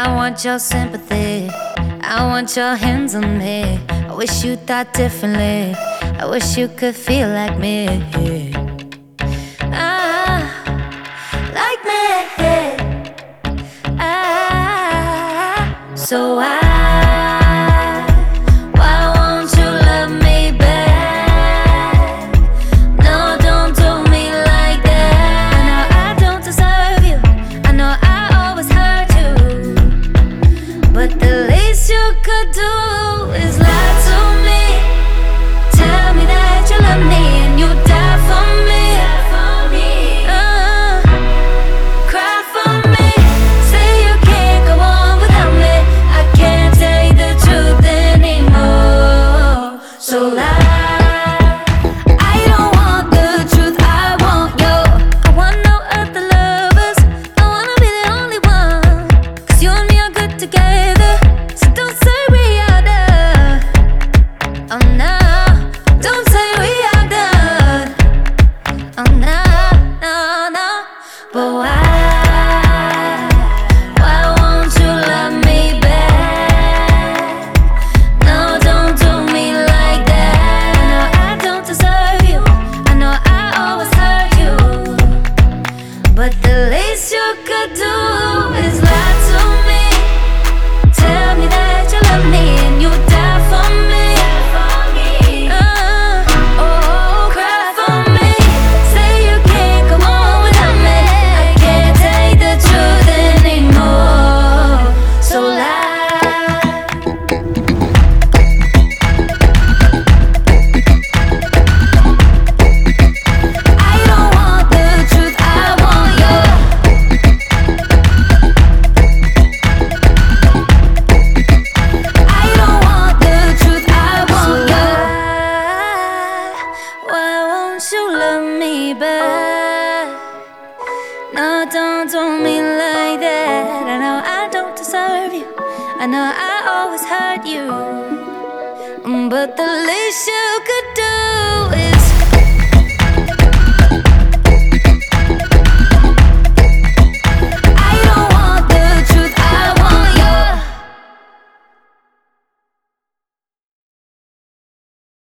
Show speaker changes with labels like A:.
A: I want your sympathy. I want your hands on me. I wish you thought differently. I wish you could feel like me. Ah, like me. Ah, so I. do is lie to me. Tell me that you love me and you die for me. Uh, cry for me. Say you can't go on without me. I can't take the truth anymore. So lie. I But why? Don't do me like that. I know I don't deserve you. I know I always hurt you. But the least you could